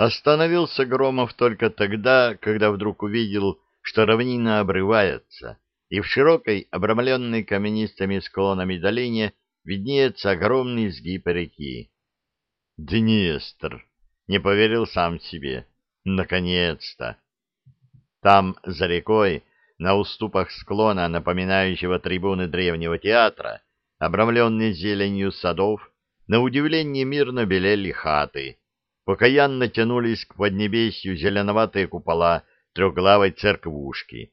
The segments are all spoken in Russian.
Остановился Громов только тогда, когда вдруг увидел, что равнина обрывается, и в широкой, обрамленной каменистыми склонами долине виднеется огромный изгиб реки. Днестр! Не поверил сам себе. Наконец-то! Там, за рекой, на уступах склона, напоминающего трибуны древнего театра, обрамленные зеленью садов, на удивление мирно белели хаты, покаянно тянулись к поднебесью зеленоватые купола трехглавой церквушки.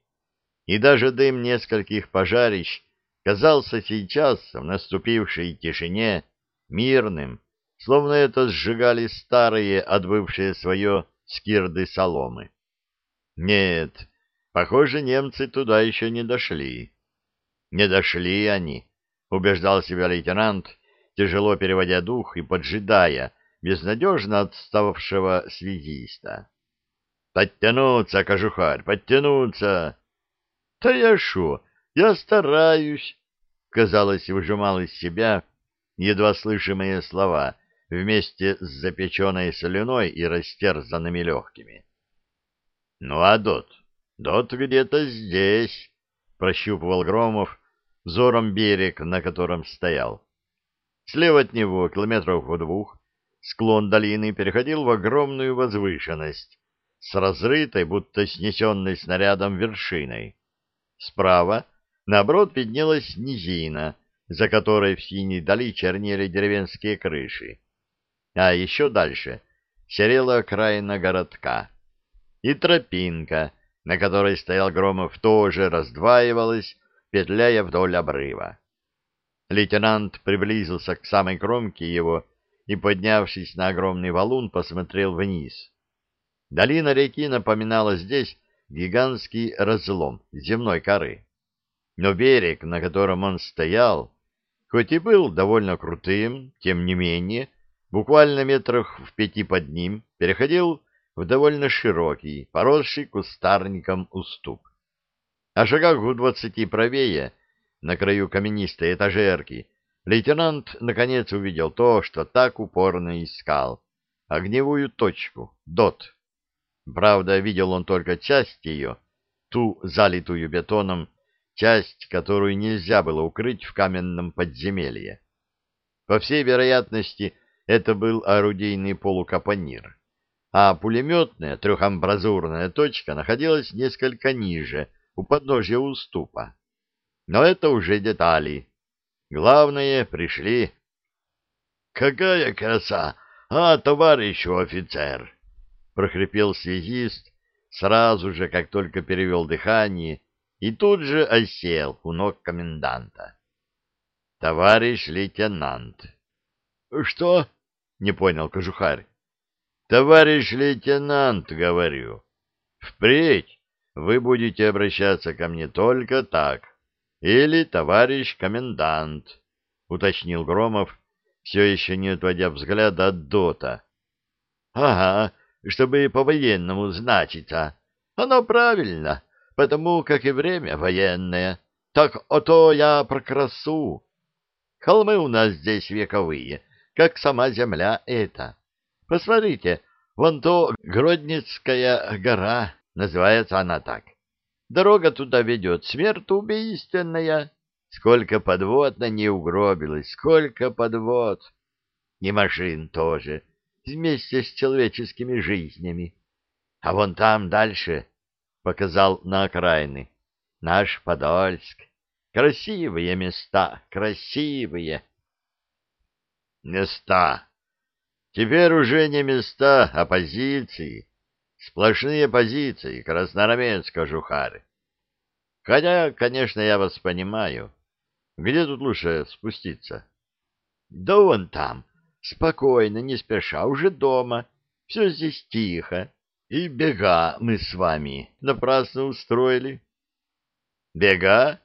И даже дым нескольких пожарищ казался сейчас, в наступившей тишине, мирным, словно это сжигали старые, отбывшие свое скирды соломы. Нет, похоже, немцы туда еще не дошли. Не дошли они, убеждал себя лейтенант, тяжело переводя дух и поджидая, безнадежно отставшего связиста. «Подтянуться, кожухарь, подтянуться!» «Да я шо, я стараюсь!» Казалось, выжимал из себя едва слышимые слова вместе с запеченной соляной и растерзанными легкими. «Ну а Дот? Дот где-то здесь!» — прощупывал Громов взором берег, на котором стоял. Слева от него, километров в двух, Склон долины переходил в огромную возвышенность с разрытой, будто снесенной снарядом вершиной. Справа, наоборот, виднелась низина, за которой в синей дали чернели деревенские крыши. А еще дальше серела окраина городка. И тропинка, на которой стоял Громов, тоже раздваивалась, петляя вдоль обрыва. Лейтенант приблизился к самой кромке его и, поднявшись на огромный валун, посмотрел вниз. Долина реки напоминала здесь гигантский разлом земной коры. Но берег, на котором он стоял, хоть и был довольно крутым, тем не менее, буквально метрах в пяти под ним, переходил в довольно широкий, поросший кустарником уступ. А шагах в двадцати правее, на краю каменистой этажерки, Лейтенант наконец увидел то, что так упорно искал — огневую точку, ДОТ. Правда, видел он только часть ее, ту залитую бетоном, часть, которую нельзя было укрыть в каменном подземелье. По всей вероятности, это был орудийный полукапонир, а пулеметная трехамбразурная точка находилась несколько ниже, у подножья уступа. Но это уже детали, Главное, пришли. — Какая краса! А, товарищ офицер! — прохрипел связист сразу же, как только перевел дыхание, и тут же осел у ног коменданта. — Товарищ лейтенант. — Что? — не понял кожухарь. — Товарищ лейтенант, говорю. Впредь вы будете обращаться ко мне только так. Или товарищ комендант, — уточнил Громов, все еще не отводя взгляда от дота. — Ага, чтобы по-военному значится. Оно правильно, потому как и время военное. Так ото я про красу. Холмы у нас здесь вековые, как сама земля эта. Посмотрите, вон то Гродницкая гора, называется она так. Дорога туда ведет, смерть убийственная. Сколько подвод на ней угробилось, сколько подвод. И машин тоже, вместе с человеческими жизнями. А вон там дальше, — показал на окраины, — наш Подольск. Красивые места, красивые. Места. Теперь уже не места, а позиции. Сплошные позиции, красноармейская жухарь. Хотя, конечно, я вас понимаю. Где тут лучше спуститься? Да вон там, спокойно, не спеша, уже дома. Все здесь тихо. И бега мы с вами напрасно устроили. Бега?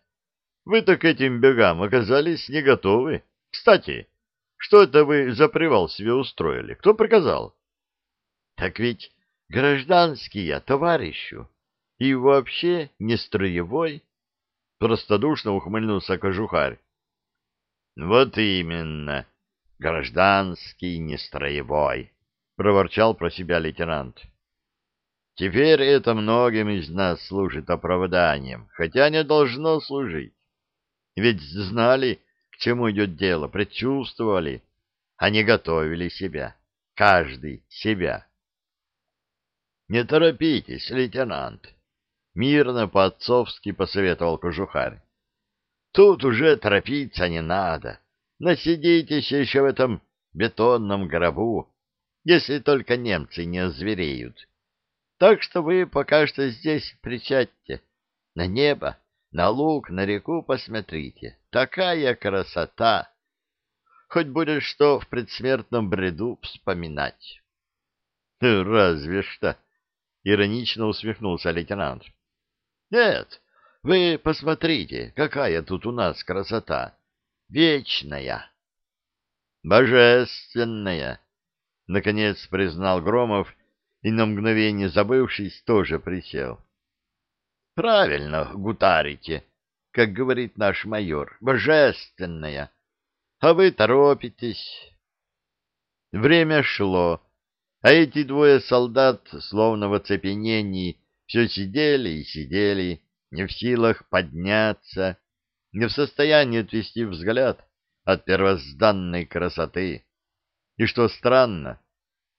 Вы так этим бегам оказались не готовы. Кстати, что это вы за привал себе устроили? Кто приказал? Так ведь Гражданский я, товарищу, и вообще не строевой. Простодушно ухмыльнулся кожухарь. Вот именно, гражданский, не строевой. — проворчал про себя лейтенант. «Теперь это многим из нас служит оправданием, хотя не должно служить. Ведь знали, к чему идет дело, предчувствовали, а не готовили себя, каждый себя». «Не торопитесь, лейтенант», — мирно по-отцовски посоветовал кожухарь. «Тут уже торопиться не надо. Насидитесь еще в этом бетонном гробу, если только немцы не озвереют. Так что вы пока что здесь присядьте, на небо, на луг, на реку посмотрите. Такая красота! Хоть будет что в предсмертном бреду вспоминать». «Разве что!» — иронично усмехнулся лейтенант. — Нет, вы посмотрите, какая тут у нас красота. Вечная. — Божественная, — наконец признал Громов и на мгновение забывшись тоже присел. — Правильно гутарите, как говорит наш майор, божественная. А вы торопитесь. Время шло. А эти двое солдат, словно в оцепенении, все сидели и сидели, не в силах подняться, не в состоянии отвести взгляд от первозданной красоты. И что странно,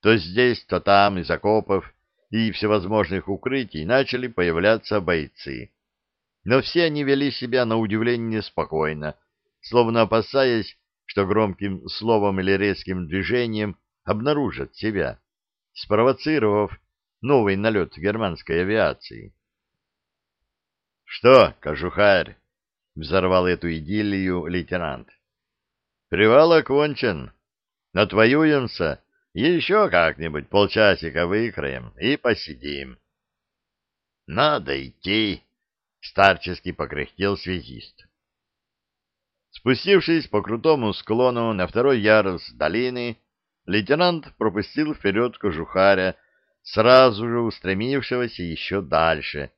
то здесь, то там из окопов и всевозможных укрытий начали появляться бойцы. Но все они вели себя на удивление спокойно, словно опасаясь, что громким словом или резким движением обнаружат себя спровоцировав новый налет германской авиации. — Что, кожухарь? — взорвал эту идиллию лейтенант. — Привал окончен. Отвоюемся, еще как-нибудь полчасика выкроем и посидим. — Надо идти, — старчески покряхтел связист. Спустившись по крутому склону на второй ярус долины, лейтенант пропустил вперед кожухаря, сразу же устремившегося еще дальше,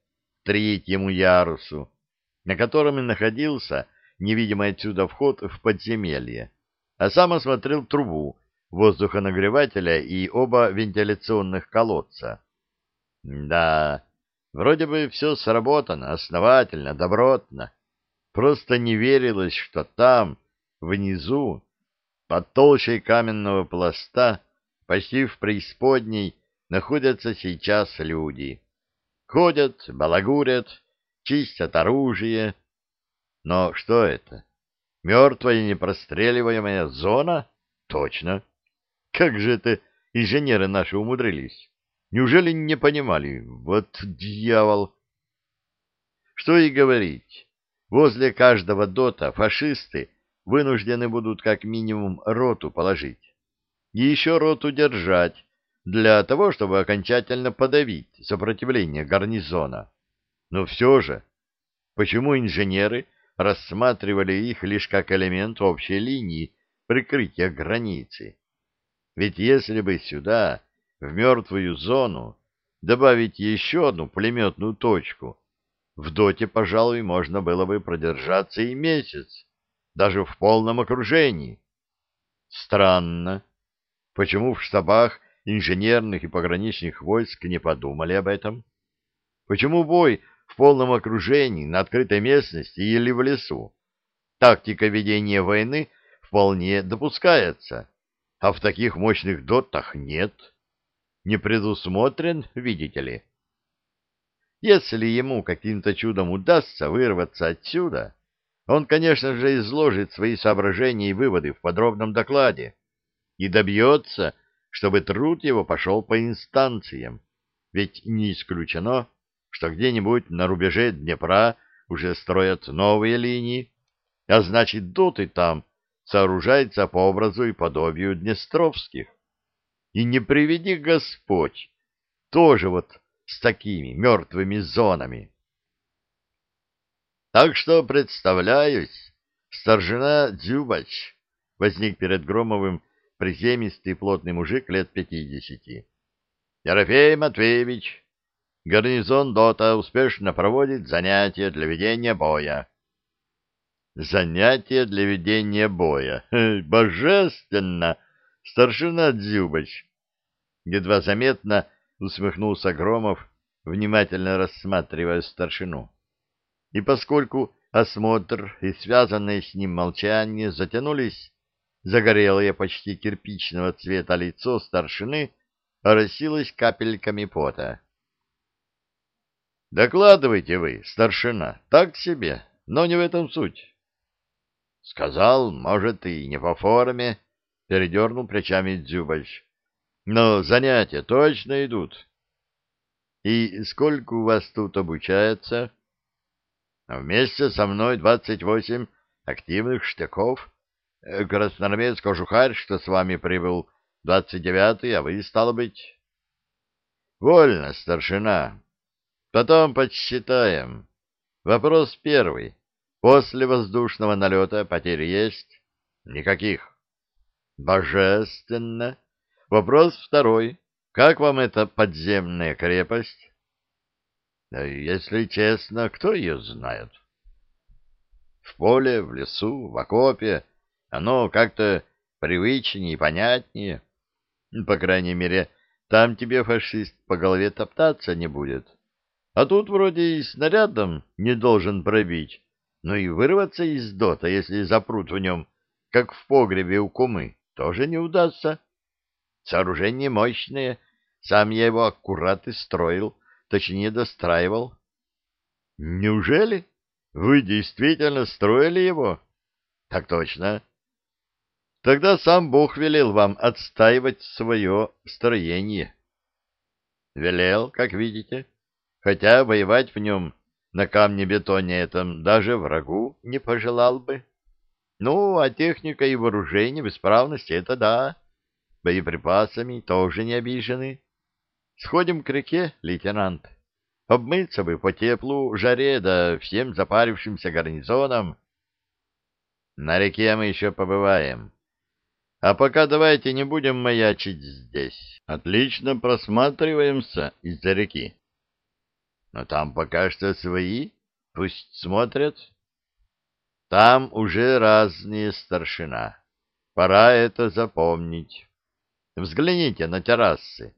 третьему ярусу, на котором и находился невидимый отсюда вход в подземелье, а сам осмотрел трубу воздухонагревателя и оба вентиляционных колодца. Да, вроде бы все сработано, основательно, добротно. Просто не верилось, что там, внизу, под толщей каменного пласта, почти в преисподней, находятся сейчас люди. Ходят, балагурят, чистят оружие. Но что это? Мертвая непростреливаемая зона? Точно. Как же это инженеры наши умудрились? Неужели не понимали? Вот дьявол! Что и говорить. Возле каждого дота фашисты вынуждены будут как минимум роту положить. И еще роту держать, для того, чтобы окончательно подавить сопротивление гарнизона. Но все же, почему инженеры рассматривали их лишь как элемент общей линии прикрытия границы? Ведь если бы сюда, в мертвую зону, добавить еще одну пулеметную точку, в доте, пожалуй, можно было бы продержаться и месяц даже в полном окружении. Странно, почему в штабах инженерных и пограничных войск не подумали об этом? Почему бой в полном окружении, на открытой местности или в лесу? Тактика ведения войны вполне допускается, а в таких мощных дотах нет. Не предусмотрен, видите ли. Если ему каким-то чудом удастся вырваться отсюда, он, конечно же, изложит свои соображения и выводы в подробном докладе и добьется, чтобы труд его пошел по инстанциям, ведь не исключено, что где-нибудь на рубеже Днепра уже строят новые линии, а значит, доты там сооружаются по образу и подобию днестровских. И не приведи Господь, тоже вот с такими мертвыми зонами. Так что представляюсь, старжина Дзюбач, возник перед Громовым приземистый плотный мужик лет пятидесяти. Ерофей Матвеевич, гарнизон ДОТа успешно проводит занятия для ведения боя. Занятия для ведения боя. Божественно, старшина Дзюбач. Едва заметно усмехнулся Громов, внимательно рассматривая старшину. И поскольку осмотр и связанное с ним молчание затянулись, загорелое почти кирпичного цвета лицо старшины оросилось капельками пота. «Докладывайте вы, старшина, так себе, но не в этом суть». «Сказал, может, и не по форме», — передернул плечами Дзюбач. «Но занятия точно идут». «И сколько у вас тут обучается?» «Вместе со мной двадцать восемь активных штыков. Красноармеец Кожухарь, что с вами прибыл, двадцать девятый, а вы, стало быть...» «Вольно, старшина. Потом подсчитаем. Вопрос первый. После воздушного налета потери есть? Никаких. Божественно. Вопрос второй. Как вам эта подземная крепость? Если честно, кто ее знает? В поле, в лесу, в окопе. Оно как-то привычнее и понятнее. По крайней мере, там тебе фашист по голове топтаться не будет. А тут вроде и снарядом не должен пробить, но и вырваться из дота, если запрут в нем, как в погребе у кумы, тоже не удастся. Сооружение мощное, сам я его аккурат и строил, точнее достраивал. Неужели? Вы действительно строили его? Так точно. Тогда сам Бог велел вам отстаивать свое строение. Велел, как видите хотя воевать в нем на камне-бетоне этом даже врагу не пожелал бы. Ну, а техника и вооружение в исправности — это да. Боеприпасами тоже не обижены. Сходим к реке, лейтенант. Обмыться бы по теплу, жаре, да всем запарившимся гарнизонам. На реке мы еще побываем. А пока давайте не будем маячить здесь. Отлично просматриваемся из-за реки. Но там пока что свои, пусть смотрят. Там уже разные старшина. Пора это запомнить. Взгляните на террасы.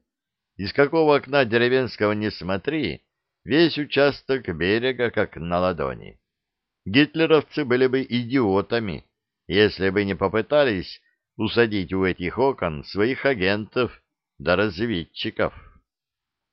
Из какого окна деревенского не смотри, весь участок берега как на ладони. Гитлеровцы были бы идиотами, если бы не попытались усадить у этих окон своих агентов да разведчиков.